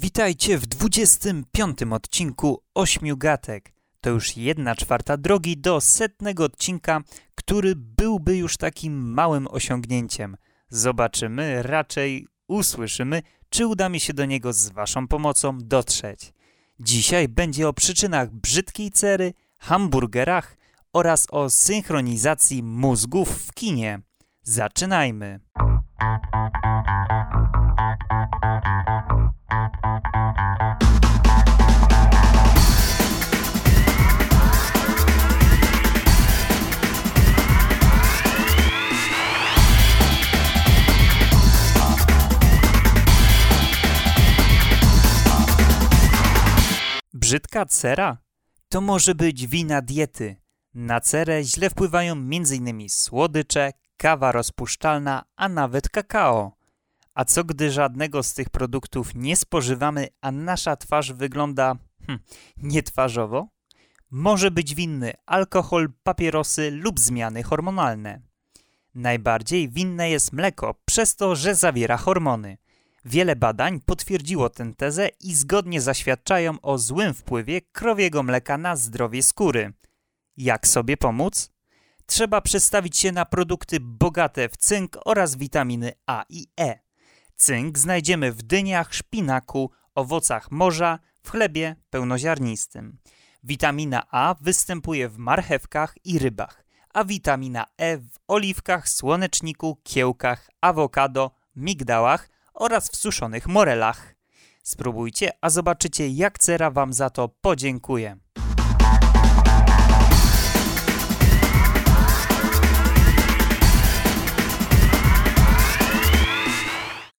Witajcie w 25 odcinku Ośmiu Gatek. To już jedna czwarta drogi do setnego odcinka, który byłby już takim małym osiągnięciem. Zobaczymy, raczej usłyszymy, czy uda mi się do niego z Waszą pomocą dotrzeć. Dzisiaj będzie o przyczynach brzydkiej cery, hamburgerach oraz o synchronizacji mózgów w kinie. Zaczynajmy! Brzydka cera? To może być wina diety. Na cerę źle wpływają m.in. słodycze, kawa rozpuszczalna, a nawet kakao. A co gdy żadnego z tych produktów nie spożywamy, a nasza twarz wygląda hm, nietwarzowo? Może być winny alkohol, papierosy lub zmiany hormonalne. Najbardziej winne jest mleko, przez to, że zawiera hormony. Wiele badań potwierdziło tę tezę i zgodnie zaświadczają o złym wpływie krowiego mleka na zdrowie skóry. Jak sobie pomóc? Trzeba przestawić się na produkty bogate w cynk oraz witaminy A i E. Cynk znajdziemy w dyniach, szpinaku, owocach morza, w chlebie pełnoziarnistym. Witamina A występuje w marchewkach i rybach, a witamina E w oliwkach, słoneczniku, kiełkach, awokado, migdałach oraz w suszonych morelach. Spróbujcie, a zobaczycie jak cera Wam za to podziękuje.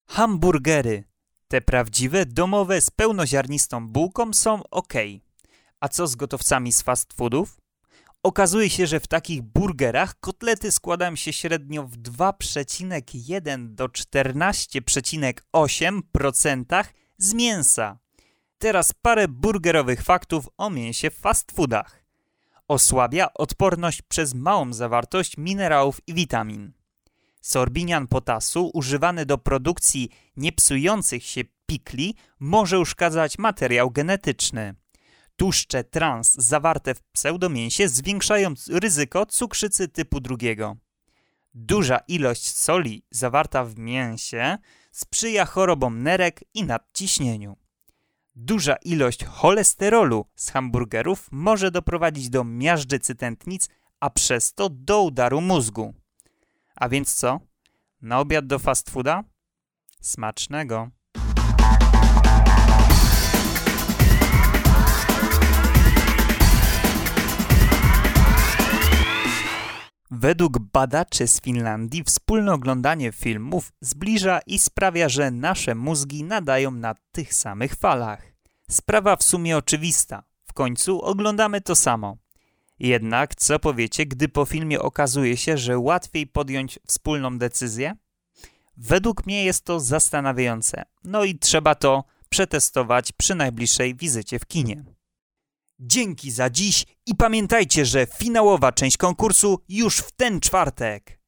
Hamburgery. Te prawdziwe, domowe, z pełnoziarnistą bułką są ok. A co z gotowcami z fast foodów? Okazuje się, że w takich burgerach kotlety składają się średnio w 2,1 do 14,8% z mięsa. Teraz parę burgerowych faktów o mięsie w fast foodach. Osłabia odporność przez małą zawartość minerałów i witamin. Sorbinian potasu używany do produkcji niepsujących się pikli może uszkadzać materiał genetyczny. Tłuszcze trans zawarte w pseudomięsie zwiększają ryzyko cukrzycy typu drugiego. Duża ilość soli zawarta w mięsie sprzyja chorobom nerek i nadciśnieniu. Duża ilość cholesterolu z hamburgerów może doprowadzić do miażdżycy tętnic, a przez to do udaru mózgu. A więc co? Na obiad do fast fooda? Smacznego! Według badaczy z Finlandii wspólne oglądanie filmów zbliża i sprawia, że nasze mózgi nadają na tych samych falach. Sprawa w sumie oczywista. W końcu oglądamy to samo. Jednak co powiecie, gdy po filmie okazuje się, że łatwiej podjąć wspólną decyzję? Według mnie jest to zastanawiające. No i trzeba to przetestować przy najbliższej wizycie w kinie. Dzięki za dziś i pamiętajcie, że finałowa część konkursu już w ten czwartek.